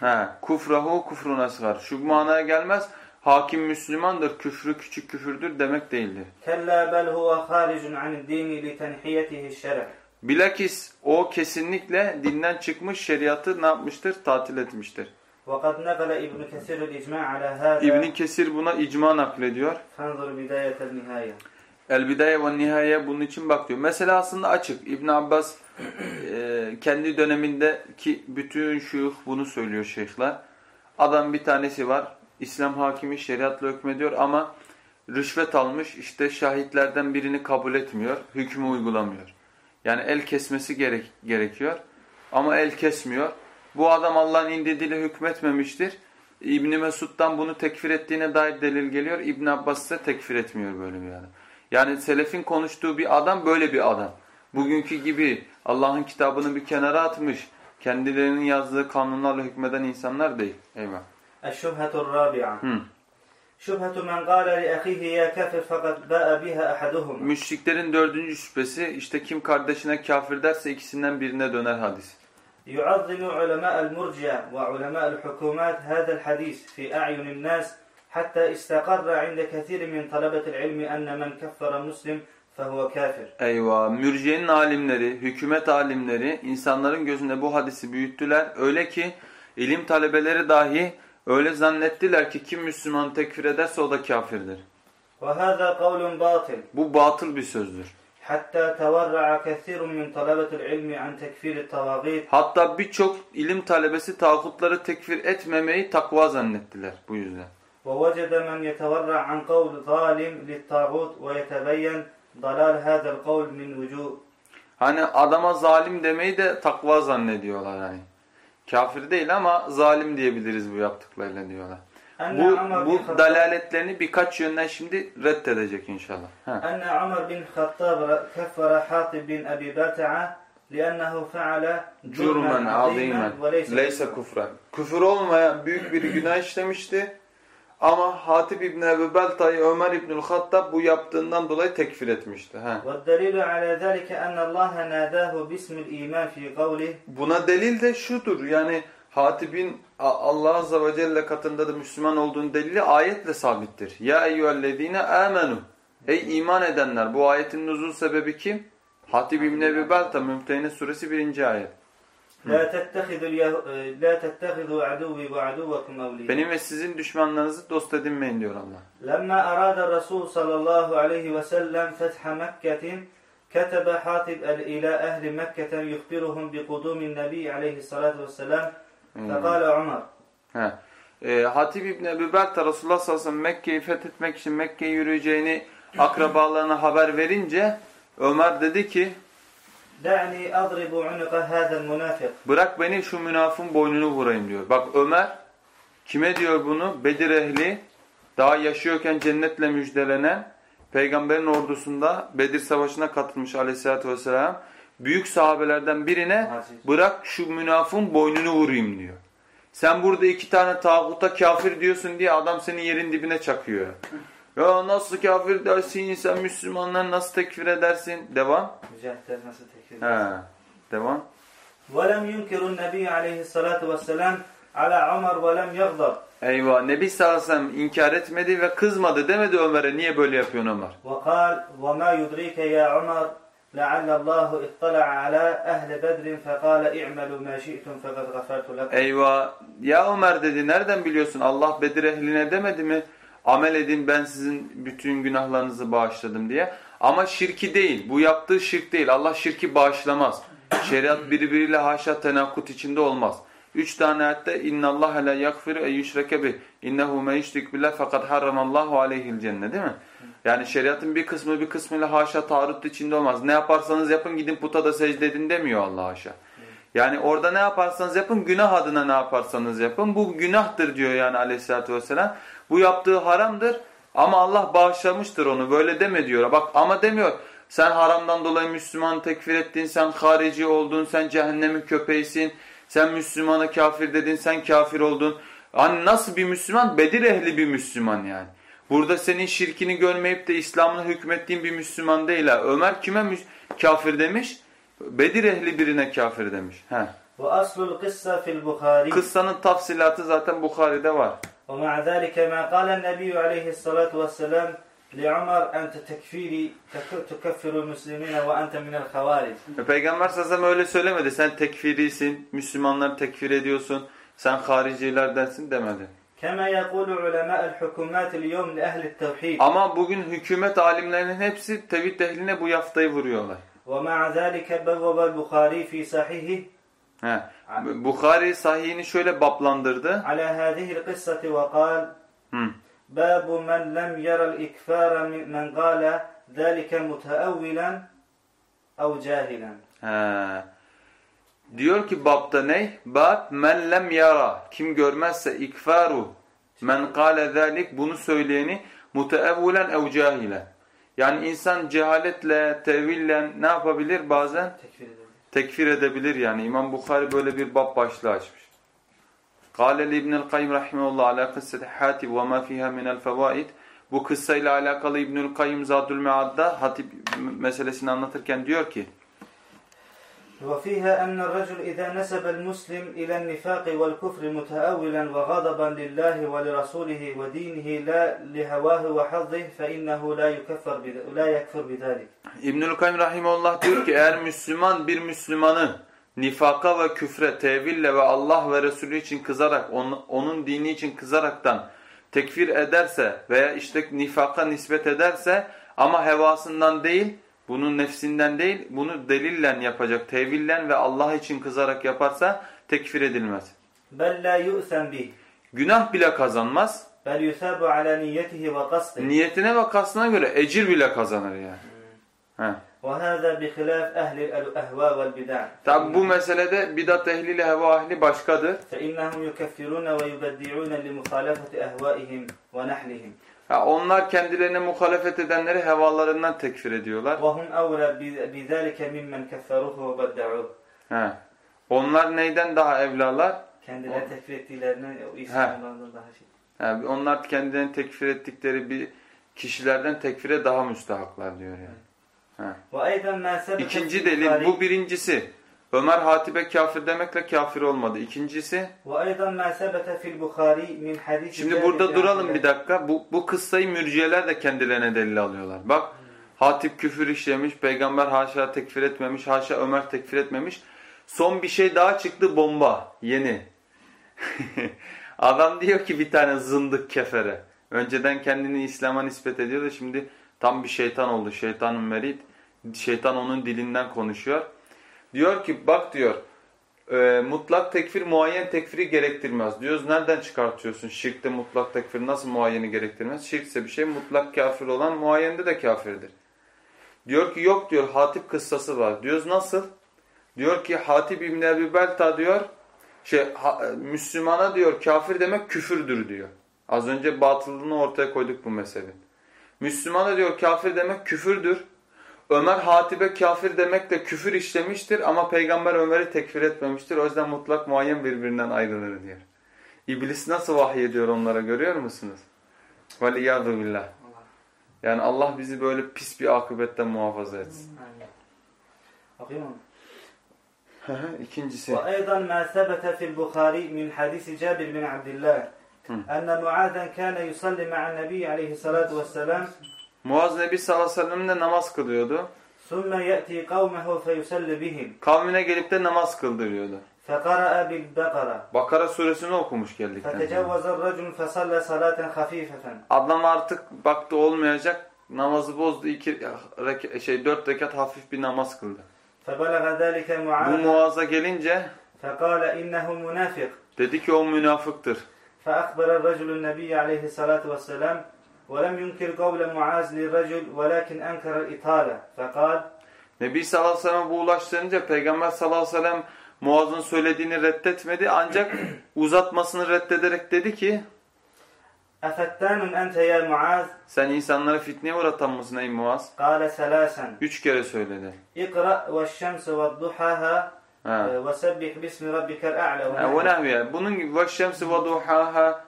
He, kufrahu kufrun asgar. Şu manaya gelmez. Hakim Müslümandır, küfrü küçük küfürdür demek değildir. كلا بل هو خارج عن الدين لتنحيته الشرع Bilakis o kesinlikle dinden çıkmış şeriatı ne yapmıştır? Tatil etmiştir. وقد نقل ابن كثير الإجماع على هذا İbn Kesir buna icma naklediyor. فانظر بداية النهاية El Bidaye ve Nihaye bunun için bak diyor. Mesela aslında açık. İbn Abbas e, kendi dönemindeki bütün şuyuh bunu söylüyor şeyhler. Adam bir tanesi var. İslam hakimi şeriatla hükmediyor ama rüşvet almış. işte şahitlerden birini kabul etmiyor. Hükmü uygulamıyor. Yani el kesmesi gerek, gerekiyor. Ama el kesmiyor. Bu adam Allah'ın indirdiğiyle hükmetmemiştir. İbni Mesud'dan bunu tekfir ettiğine dair delil geliyor. İbn Abbas ise tekfir etmiyor böyle bir adam. Yani selefin konuştuğu bir adam böyle bir adam. Bugünkü gibi Allah'ın kitabını bir kenara atmış, kendilerinin yazdığı kanunlarla hükmeden insanlar değil. Eyvah. Eşşubhetur rabi'a. Şübhetü men gâle li ehîhi ya kafir fakat bâ'a biha ahaduhum. Müşriklerin dördüncü şüphesi işte kim kardeşine kafir derse ikisinden birine döner hadis. يعظم علماء المرجع وعلماء الحكومات هذا الحديث في أعين الناس حتى استقر عند كثير من طلبة العلم أن من كفر مسلم فهو كافر Eyvah. Mürciyenin alimleri, hükümet alimleri insanların gözünde bu hadisi büyüttüler. Öyle ki ilim talebeleri dahi öyle zannettiler ki kim Müslüman tekfir ederse o da kafirdir. وهذا قول باطل Bu batıl bir sözdür. Hatta tevarra'a kesirun min talabetil ilmi an tekfiri tavagit. Hatta birçok ilim talebesi tağutları tekfir etmemeyi takva zannettiler bu yüzden. Ve vecede men yetevarra an kavl zalim lit ve yetebeyyen dalal hadel kavl min vücuh. Hani adama zalim demeyi de takva zannediyorlar hani. Kafir değil ama zalim diyebiliriz bu yaptıklarıyla diyorlar أن Bu, عمر بن bu الخطاب dalaletlerini birkaç yönden şimdi reddedecek inşallah. Ha. أن عمر بن الخطاب كفر حاطب بن أبي بلتعة لأنه فعل Cürmen azimen وليس leyse كفرا. kufren. Küfür olmayan büyük bir günah işlemişti. Ama Hatip İbni Ebu Belta'yı Ömer İbnül Hattab bu yaptığından dolayı tekfir etmişti. Ha. والدليل على ذلك أن الله ناداه باسم الإيمان في قوله Buna delil de şudur. Yani Hatib'in A- Allah Azze ve Celle katında da Müslüman olduğunu delili ayetle sabittir. Ya eyyühellezine amenu. Ey iman edenler. Bu ayetin nuzul sebebi kim? Hatib İbni Ebi Belta Mümtehine suresi 1. ayet. لا تتخذوا اليه... لا تتخذوا عدوي وعدوكم أولياء Benim ve sizin düşmanlarınızı dost edinmeyin diyor Allah. لما أراد الرسول صلى الله عليه وسلم فتح مكة كتب حاطب إلى أهل مكة يخبرهم بقدوم النبي عليه الصلاة والسلام Hmm. Fekale Ömer. He. Ee, e, Hatib İbni Ebu Berta Resulullah sallallahu aleyhi ve sellem Mekke'yi fethetmek için Mekke'ye yürüyeceğini akrabalarına haber verince Ömer dedi ki Bırak beni şu münafın boynunu vurayım diyor. Bak Ömer kime diyor bunu? Bedir ehli daha yaşıyorken cennetle müjdelenen peygamberin ordusunda Bedir savaşına katılmış aleyhissalatü vesselam büyük sahabelerden birine bırak şu münafın boynunu vurayım diyor. Sen burada iki tane tağuta kafir diyorsun diye adam seni yerin dibine çakıyor. Ya nasıl kafir dersin sen Müslümanları nasıl tekfir edersin? Devam. Mücahitler nasıl tekfir He. Devam. ولم ينكر النبي عليه الصلاة والسلام على عمر ولم يغضب Eyvah. Nebi sallallahu aleyhi ve sellem inkar etmedi ve kızmadı demedi Ömer'e niye böyle yapıyorsun Ömer? وقال وما يدريك يا عمر لعل الله اطلع على أهل بدر فقال اعملوا ما شئتم فقد غفرت لكم Eyvah. Ya Ömer dedi nereden biliyorsun Allah Bedir ehline demedi mi? Amel edin ben sizin bütün günahlarınızı bağışladım diye. Ama şirki değil. Bu yaptığı şirk değil. Allah şirki bağışlamaz. Şeriat birbiriyle haşa tenakut içinde olmaz. Üç tane ayette inna Allah la yaghfiru en yushrake bih. İnnehu men yushrik billah fakat harramallahu aleyhi'l cennet değil mi? Yani şeriatın bir kısmı bir kısmıyla haşa taarrut içinde olmaz. Ne yaparsanız yapın gidin puta da secde edin demiyor Allah haşa. Yani orada ne yaparsanız yapın günah adına ne yaparsanız yapın. Bu günahtır diyor yani aleyhissalatü vesselam. Bu yaptığı haramdır ama Allah bağışlamıştır onu böyle deme diyor. Bak ama demiyor sen haramdan dolayı Müslüman tekfir ettin, sen harici oldun, sen cehennemin köpeğisin, sen Müslümana kafir dedin, sen kafir oldun. Hani nasıl bir Müslüman? Bedir ehli bir Müslüman yani. Burada senin şirkini görmeyip de İslam'ına hükmettiğin bir Müslüman değil ha. Ömer kime kafir demiş? Bedir ehli birine kafir demiş. He. Ve aslul kıssa fil Bukhari. Kıssanın tafsilatı zaten Bukhari'de var. Ve ma'a zâlike mâ kâlen nebiyyü aleyhissalâtu vesselâm لعمر أنت تكفيري تك- تكفر المسلمين وأنت من الخوارج Ve Peygamber sallallahu öyle söylemedi. Sen tekfirisin, Müslümanları tekfir ediyorsun, sen haricilerdensin demedi. كما يقول علماء الحكومات اليوم لأهل التوحيد Ama bugün hükümet alimlerinin hepsi tevhid ehline bu yaftayı vuruyorlar. ومع ذلك بوب البخاري في صحيحه He. Bukhari sahihini şöyle baplandırdı. على هذه القصة وقال Hı. Babu men lem yeral ikfara men gale zelike muteavvilen ev cahilen. Diyor ki babda ne? Bab men lem yara. Kim görmezse ikfaru. Men kale zelik bunu söyleyeni muteevvulen ev cahilen. Yani insan cehaletle, teville ne yapabilir bazen? Tekfir edebilir. Tekfir edebilir yani. İmam Bukhari böyle bir bab başlığı açmış. Kâle İbnül Kayyim rahimehullah ala kısseti Hatib ve ma fiha minel fevaid. Bu kıssayla alakalı İbnül Kayyim Zadül Mead'da Hatip meselesini anlatırken diyor ki وفيها أن الرجل إذا نسب المسلم إلى النفاق والكفر متأولا وغضبا لله ولرسوله ودينه لا لهواه وحظه فإنه لا يكفر بذ- لا يكفر بذلك. İbnül Kayyim Rahimullah diyor ki eğer Müslüman bir Müslümanı nifaka ve küfre, teville ve Allah ve Resulü için kızarak, onun dini için kızaraktan tekfir ederse veya işte nifaka nispet ederse ama hevasından değil, bunun nefsinden değil, bunu delillen yapacak, tevillen ve Allah için kızarak yaparsa tekfir edilmez. Günah bile kazanmaz. Niyetine ve kastına göre ecir bile kazanır yani. Hmm. وهذا بخلاف أهل الأهواء والبدع Tabi bu meselede bidat ehliyle heva ahli başkadır. فإنهم يكفرون ويبدعون لمخالفة أهوائهم ونحلهم Ha, onlar kendilerine muhalefet edenleri hevalarından tekfir ediyorlar. وهم أولى بذ- بذلك ممن كفروه وبدعوه He. Onlar neyden daha evlalar? kendileri O- tekfir ettiklerini o İslam'dan daha şey. Ha, onlar kendilerini tekfir ettikleri bir kişilerden tekfire daha müstahaklar diyor yani. وأيضا ما ثبت İkinci delil bu birincisi. Ömer Hatibe kafir demekle kafir olmadı. İkincisi Şimdi burada duralım bir dakika. Bu, bu kıssayı mürciyeler de kendilerine delil alıyorlar. Bak Hatip küfür işlemiş, peygamber haşa tekfir etmemiş, haşa Ömer tekfir etmemiş. Son bir şey daha çıktı bomba. Yeni. Adam diyor ki bir tane zındık kefere. Önceden kendini İslam'a nispet ediyor da şimdi tam bir şeytan oldu. Şeytanın merid. Şeytan onun dilinden konuşuyor. Diyor ki bak diyor e, mutlak tekfir muayyen tekfiri gerektirmez. Diyoruz nereden çıkartıyorsun? Şirkte mutlak tekfir nasıl muayyeni gerektirmez? Şirkse bir şey mutlak kafir olan muayyende de kafirdir. Diyor ki yok diyor Hatip kıssası var. Diyoruz nasıl? Diyor ki Hatip İbni Ebi Belta diyor şey ha- Müslümana diyor kafir demek küfürdür diyor. Az önce batılını ortaya koyduk bu mezhebin. Müslümana diyor kafir demek küfürdür. Ömer Hatip'e kafir demekle küfür işlemiştir ama Peygamber Ömer'i tekfir etmemiştir. O yüzden mutlak muayyen birbirinden ayrılır diyor. İblis nasıl vahiy ediyor onlara görüyor musunuz? وَلِيَّذُ billah. Yani Allah bizi böyle pis bir akıbetten muhafaza etsin. أقيمهم. İkincisi. وأيضا ما ثبت في البخاري من حديث جابر بن عبد الله enne Muazen kâne yusalli ma'an nebi aleyhissalatu vesselam. Muaz Nebi sallallahu aleyhi ve sellem'le namaz kılıyordu. Sümme ye'ti kavmehu feyusalli bihim. Kavmine gelip de namaz kıldırıyordu. Fekara'a bil Bekara. Bakara suresini okumuş geldikten sonra. Fetecevvezer racul fesalle salaten hafifeten. Adam artık baktı olmayacak. Namazı bozdu. iki şey dört rekat hafif bir namaz kıldı. Bu Muaz'a gelince fekale innehu münafık. Dedi ki o münafıktır. فأخبر الرجل النبي عليه الصلاة والسلام ولم ينكر قول معاذ للرجل ولكن أنكر الإطالة فقال Nebi sallallahu aleyhi ve sellem bu ulaştırınca Peygamber sallallahu aleyhi ve sellem Muaz'ın söylediğini reddetmedi ancak uzatmasını reddederek dedi ki أفتان أنت يا معاذ sen insanlara fitneye uğratan mısın ey Muaz? قال ثلاثا Üç kere söyledi. اقرأ والشمس وضحاها Ha. وسبح ve ee, sebbih bismi rabbikel a'la. Ve nahviye. Bunun gibi ve şemsi ve duhaha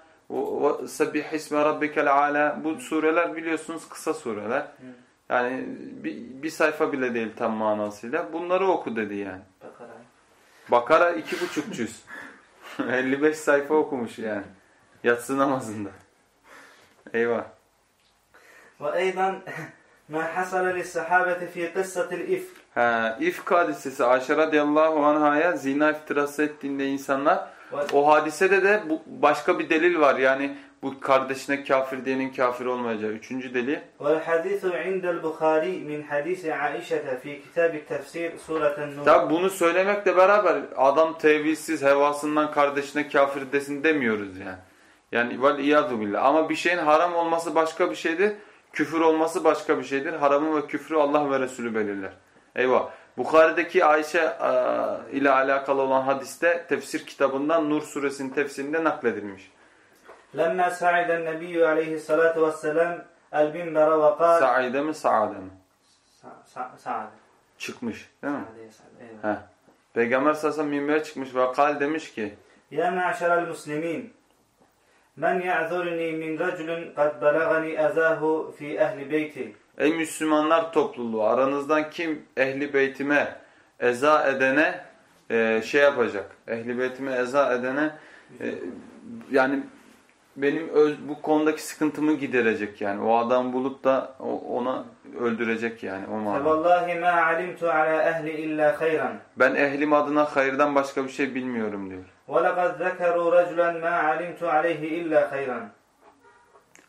sebbih isme rabbikel ala. Bu sureler biliyorsunuz kısa sureler. Yani bir, bir sayfa bile değil tam manasıyla. Bunları oku dedi yani. Bakara. Bakara iki buçuk cüz. 55 sayfa okumuş yani. Yatsı namazında. Eyvah. Ve eydan ma hasala lis sahabeti fi kıssatil ifk. hadisesi Ayşe radıyallahu anhaya zina iftirası ettiğinde insanlar o hadisede de bu başka bir delil var. Yani bu kardeşine kafir diyenin kafir olmayacağı. Üçüncü delil. والحديث عند البخاري من حديث عائشة في كتاب التفسير سورة النور Tabi bunu söylemekle beraber adam tevilsiz hevasından kardeşine kafir desin demiyoruz yani. Yani vel iyadu billah. Ama bir şeyin haram olması başka bir şeydir. Küfür olması başka bir şeydir. Haramı ve küfrü Allah ve Resulü belirler. Eyvah. Bukhari'deki Ayşe e, ile alakalı olan hadiste tefsir kitabından Nur suresinin tefsirinde nakledilmiş. Lemme sa'iden nebiyyü aleyhissalatu vesselam el binbere ve kal... Sa'ide mi sa'ade mi? Sa'ade. Çıkmış değil mi? Sa'ade, Peygamber sallallahu minbere çıkmış ve kal demiş ki Ya me'aşerel muslimin men ya'zurni min raculun kad belagani ezahu fi ehli beyti Ey Müslümanlar topluluğu aranızdan kim ehli beytime eza edene e, şey yapacak. Ehli beytime eza edene e, yani benim öz, bu konudaki sıkıntımı giderecek yani. O adam bulup da ona öldürecek yani. O Vallahi. Ben ehlim adına hayırdan başka bir şey bilmiyorum diyor. Ve lekad zekeru reculen ma alimtu aleyhi illa.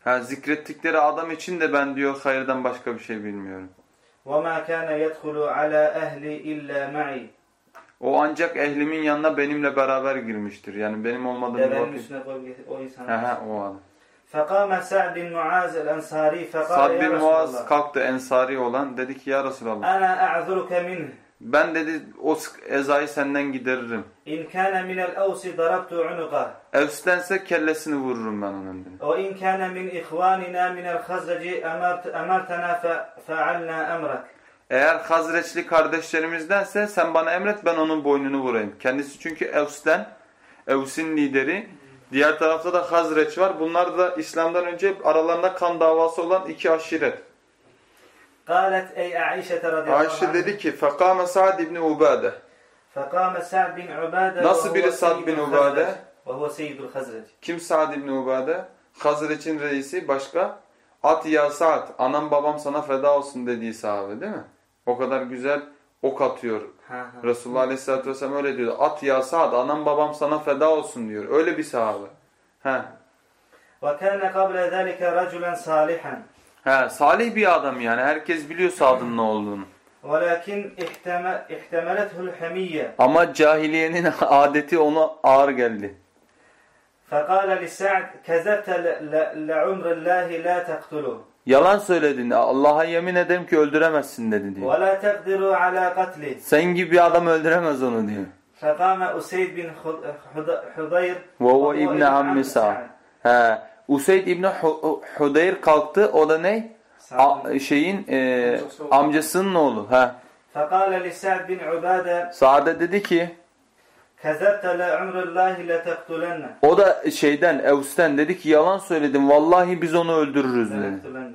Ha, zikrettikleri adam için de ben diyor hayırdan başka bir şey bilmiyorum. وما كان يدخل على أهلي إلا معي O ancak ehlimin yanına benimle beraber girmiştir. Yani benim olmadığım Devenin vakit. üstüne koy getir- o insan. He he o adam. فقام سعد بن معاذ الأنصاري فقال Sad يا bin رسول Muaz الله kalktı ensari olan dedi ki ya Resulallah أنا أعذرك منه ben dedi o ezayı senden gideririm. İn kana min el-Evsi darabtu unuqa. Evs'tense kellesini vururum ben onun dedi. O in kana min ihvanina min el-Hazraci emartana fa'alna emrak. Eğer Hazreçli kardeşlerimizdense sen bana emret ben onun boynunu vurayım. Kendisi çünkü Evs'ten, Evs'in lideri. Diğer tarafta da Hazreç var. Bunlar da İslam'dan önce aralarında kan davası olan iki aşiret. قالت أي عائشة رضي الله Ayşe عنها dedi ki فَقَامَ سَعْدِ ibn Ubade فقام سعد بن عبادة Nasıl وهو biri Sa'd سيد bin الخزرج. Ubade? وهو سيد الخزرج Kim Sa'd ibn Ubade? Hazreç'in reisi başka? At ya Sa'd, anam babam sana feda olsun dediği sahabe değil mi? O kadar güzel ok atıyor. ها ها. Resulullah Aleyhisselatü Vesselam öyle diyor. At ya Sa'd, anam babam sana feda olsun diyor. Öyle bir sahabe. He. وكان قبل ذلك رجلا صالحا He, salih bir adam yani. Herkes biliyor Sa'd'ın ne olduğunu. ولكن احتمل احتملته الحمية Ama cahiliyenin adeti ona ağır geldi. فقال لسعد كذبت ل- ل- لعمر الله لا تقتله Yalan söyledin. Allah'a yemin ederim ki öldüremezsin dedi diyor. ولا تقدروا على قتله Sen gibi bir adam öldüremez onu diyor. فقام أسيد بن خض- حض- حضير وهو وهو ابن عم سعد. He. Useyd İbni Hu- Hudeyr kalktı. O da ne? سعد. A- şeyin e, amcasının oğlu. He. فقال لسعد بن عبادة Sa'de dedi ki كذبت لعمر الله لتقتلنه o da şeyden Evs'ten dedi ki yalan söyledim. Vallahi biz onu öldürürüz dedi. لنقتلنه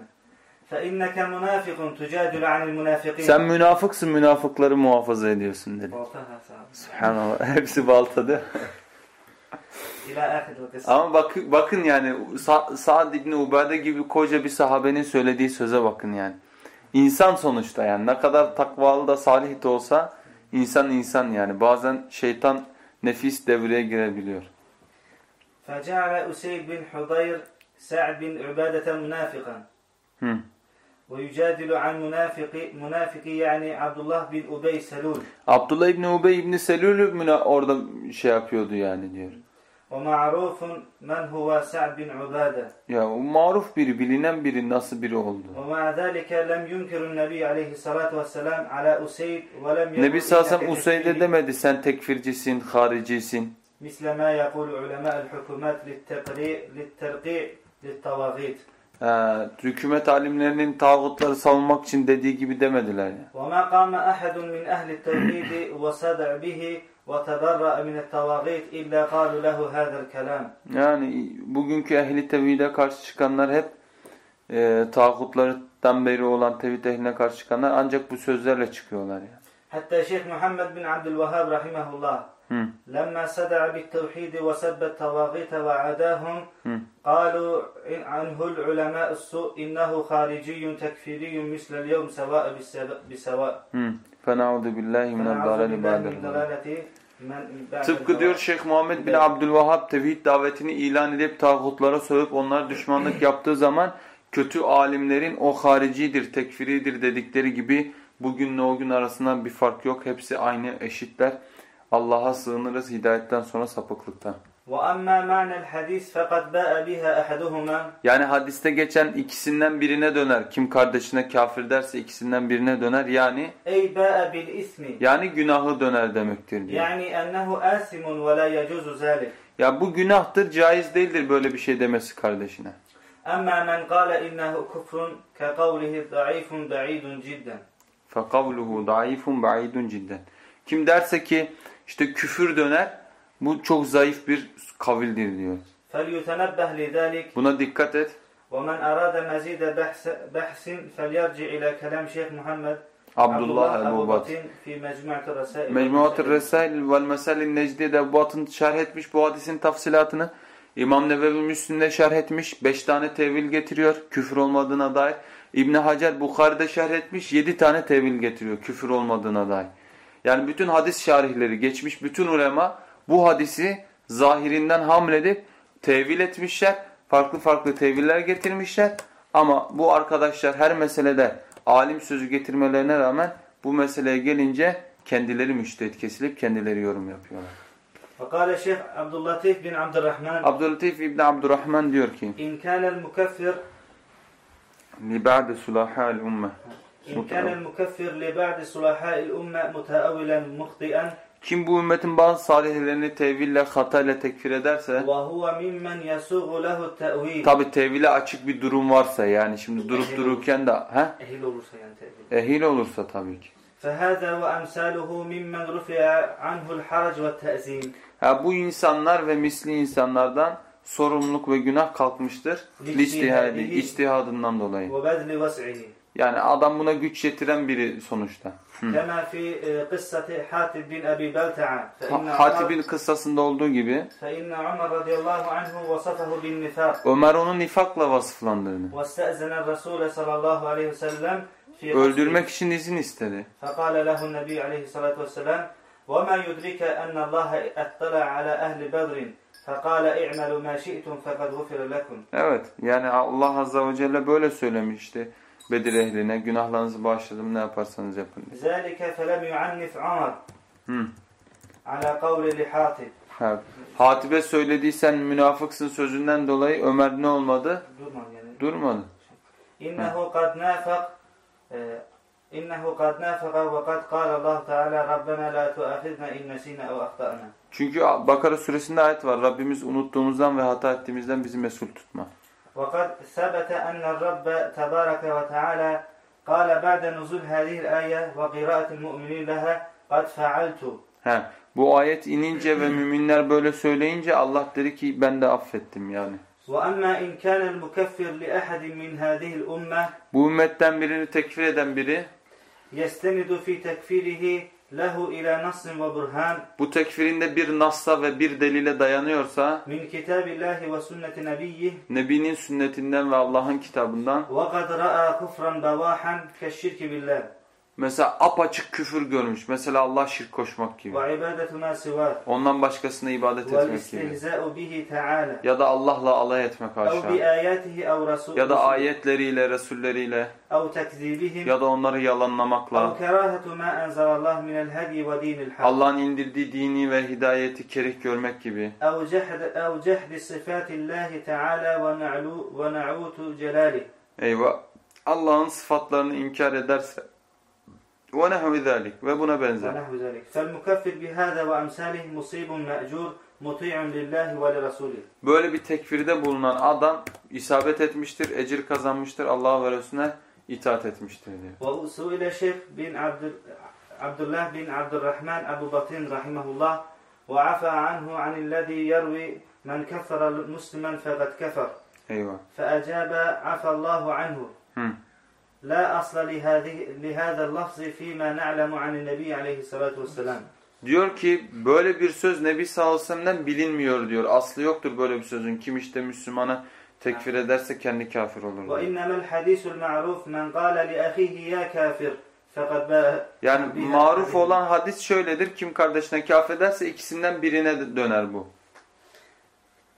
فإنك منافق تجادل عن المنافقين Sen münafıksın münafıkları muhafaza ediyorsun dedi. والله سعد. Subhanallah. Hepsi baltadı. إلى آخر القصة Ama bakın, bakın yani Sa Sa'd İbni Ubade gibi koca bir sahabenin söylediği söze bakın yani. İnsan sonuçta yani ne kadar takvalı da salih de olsa insan insan yani. Bazen şeytan nefis devreye girebiliyor. فجعل أسيد بن حضير سعد بن عبادة منافقا Hı. ويجادل عن منافق منافق يعني عبد الله بن أبي سلول Abdullah İbni Ubey İbni Selül'ü mü orada şey yapıyordu yani diyor. ومعروف من هو سعد بن عبادة Ya o maruf biri, bilinen biri nasıl biri oldu. ومع ذلك لم ينكر النبي عليه الصلاة والسلام على أسيد ولم Nebi يقل sallallahu إنك aleyhi Useyd'e تكفيري demedi sen tekfircisin, haricisin. مثل ما يقول علماء الحكومات للتقريع للترقيع للطواغيت Ee, hükümet alimlerinin tağutları savunmak için dediği gibi demediler. Yani. وما قام أحد من أهل التوحيد وصدع به وتبرأ من الطواغيت إلا قالوا له هذا الكلام Yani bugünkü ehli tevhide karşı çıkanlar hep e, tağutlardan beri olan tevhid ehline karşı çıkanlar ancak bu sözlerle çıkıyorlar. Yani. حتى شيخ محمد بن عبد الوهاب رحمه الله Hı. لما صدع بالتوحيد وسب الطواغيت وعداهم Hı. قالوا عنه العلماء السوء إنه خارجي تكفيري مثل اليوم سواء بالسب- بسواء Hı. Fenaudu billahi minel فنعوذ dalali بالله ba'del من dalal. ضلالة من بعد Tıpkı diyor الضلال. Şeyh Muhammed bin Abdülvahhab tevhid davetini ilan edip tağutlara sövüp onlara düşmanlık yaptığı zaman kötü alimlerin o haricidir, tekfiridir dedikleri gibi bugünle o gün arasında bir fark yok. Hepsi aynı eşitler. Allah'a sığınırız hidayetten sonra sapıklıktan. وأما معنى الحديث فقد باء بها أحدهما Yani hadiste geçen ikisinden birine döner. Kim kardeşine kafir derse ikisinden birine döner. Yani أي باء بالإثم yani günahı döner demektir diyor. يعني أنه آثم ولا يجوز ذلك Ya bu günahtır, caiz değildir böyle bir şey demesi kardeşine. أما من قال إنه كفر كقوله ضعيف بعيد جدا فَقَوْلُهُ ضَعِيفٌ بَعِيدٌ cidden. Kim derse ki işte küfür döner, bu çok zayıf bir kavildir diyor. فليتنبه لذلك Buna dikkat et. ومن أراد مزيد بحث, بحث فليرجع إلى كلام شيخ محمد Abdullah Ebu Bat. بطين في مجموعة الرسائل Mecmuat-ı Resail vel Meselin Necdiye de Ebu Bat'ın şerh etmiş bu hadisin tafsilatını. İmam Nevevi Müslim'de şerh etmiş. Beş tane tevil getiriyor küfür olmadığına dair. İbni Hacer Bukhari'de şerh etmiş. Yedi tane tevil getiriyor küfür olmadığına dair. Yani bütün hadis şarihleri geçmiş bütün ulema bu hadisi zahirinden hamledip tevil etmişler. Farklı farklı teviller getirmişler. Ama bu arkadaşlar her meselede alim sözü getirmelerine rağmen bu meseleye gelince kendileri müştehit kesilip kendileri yorum yapıyorlar. Fakale Şeyh Abdüllatif bin Abdurrahman Abdüllatif bin Abdurrahman diyor ki İmkanel mukeffir li ba'de sulaha'l ümme İmkanel mukeffir li ba'de sulaha'l ümme muteavilen muhti'en Kim bu ümmetin bazı salihlerini teville, hatayla tekfir ederse وهو ممن يسوغ له التأويل tabi tevile açık bir durum varsa yani şimdi durup dururken de he? ehil olursa yani tevil. ehil olursa tabii ki. فهذا وأمثاله ممن رفع عنه الحرج والتأزيم Ha, bu insanlar ve misli insanlardan sorumluluk ve günah kalkmıştır. Lictihadihi. Lictihadi, içtihadından dolayı. وبذل وسعه Yani adam buna güç yetiren biri sonuçta. Hı. كما في قصة حاتب بن أبي بلتعة فإن Ha- عمر, Hatib'in kıssasında olduğu gibi فإن عمر رضي الله عنه وصفه بالنفاق Ömer onu nifakla vasıflandırdı. واستأذن الرسول صلى الله عليه وسلم في Öldürmek için izin istedi. فقال له النبي عليه الصلاة والسلام وما يدرك أن الله اطلع على أهل بدر فقال اعملوا ما شئتم فقد غفر لكم Evet yani Allah Azze ve Celle böyle söylemişti. Bedir ehline günahlarınızı bağışladım ne yaparsanız yapın. Zalike felem yu'annif Ömer. Ala kavli li Hatib. Hatibe söylediysen münafıksın sözünden dolayı Ömer ne olmadı? Durmadı yani. Durmadı. İnnehu kad nafak e, İnnehu kad nafaka ve kad kâle Allah Teala Rabbena la tuâhidna innesine ev ahtana. Çünkü Bakara suresinde ayet var. Rabbimiz unuttuğumuzdan ve hata ettiğimizden bizi mesul tutma. وقد ثبت أن الرب تبارك وتعالى قال بعد نزول هذه الآية وقراءة المؤمنين لها قد فعلت He. Bu ayet inince ve müminler böyle söyleyince Allah dedi ki ben de affettim yani. وأما إن كان المكفر لأحد من هذه الأمة Bu ümmetten birini tekfir eden biri يستند في تكفيره lehu ile nasrin ve burhan. Bu tekfirinde bir nassa ve bir delile dayanıyorsa min kitabillahi ve sünneti nebiyyi. Nebinin sünnetinden ve Allah'ın kitabından ve kad ra'a kufran bevahen keşşirki billah. Mesela apaçık küfür görmüş. Mesela Allah şirk koşmak gibi. Ondan başkasına ibadet etmek gibi. Ya da Allah'la alay etmek aşağı. Ya da ayetleriyle, resulleriyle. Ya da onları yalanlamakla. Allah'ın indirdiği dini ve hidayeti kerih görmek gibi. Eyvah. Allah'ın sıfatlarını inkar ederse ve nehvi zalik ve buna benzer. ونحو ذلك فالمكفر بهذا وأمثاله مصيب مأجور مطيع لله ولرسوله Böyle bir tekfirde bulunan adam isabet etmiştir, ecir kazanmıştır, Allah'a ve Resulüne itaat etmiştir diyor. وسئل شيخ بن عبد عبد الله بن عبد الرحمن أبو بطين رحمه الله وعفى عنه عن الذي يروي من كفر مسلما فقد كفر Eyvah. فأجاب عفى الله عنه la asla lihâzel lafzı fîmâ ne'lemu anin-nebî aleyhissalâtu vesselâm. Diyor ki böyle bir söz Nebi sallallahu bilinmiyor diyor. Aslı yoktur böyle bir sözün. Kim işte Müslümana tekfir ederse kendi kafir olur. Yani maruf olan hadis şöyledir. Kim kardeşine kafir ederse ikisinden birine döner bu.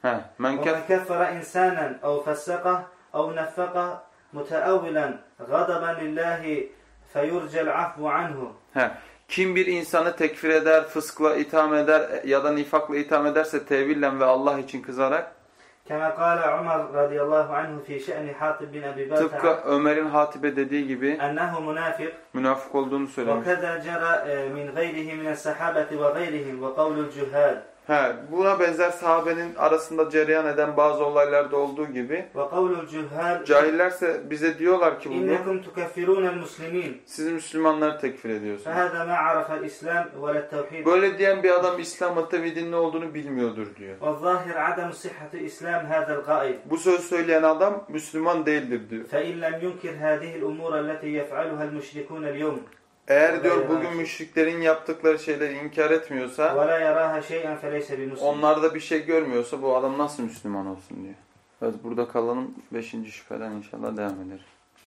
Heh, men keffere insanen ev fesseka ev neffeka muteavvilen gadaben lillahi feyurcel afvu anhu. He. Kim bir insanı tekfir eder, fıskla itham eder ya da nifakla itham ederse tevillen ve Allah için kızarak Kema kâle Umar radıyallahu anhu fî şe'ni Hatib bin Ebi Belta Tıpkı Ömer'in Hatib'e dediği gibi ennehu münafık münafık olduğunu söylemiş. Ve keza cera e, min gayrihi min sahabeti ve gayrihim ve kavlul cuhad He, buna benzer sahabenin arasında cereyan eden bazı olaylarda olduğu gibi cahillerse bize diyorlar ki bunu siz Müslümanları tekfir ediyorsunuz. Böyle diyen bir adam İslam'a tevhidin ne olduğunu bilmiyordur diyor. Bu söz söyleyen adam Müslüman değildir diyor. Eğer diyor bugün müşriklerin yaptıkları şeyleri inkar etmiyorsa onlar da bir şey görmüyorsa bu adam nasıl Müslüman olsun diyor. Evet burada kalalım. Beşinci şüpheden inşallah devam ederiz.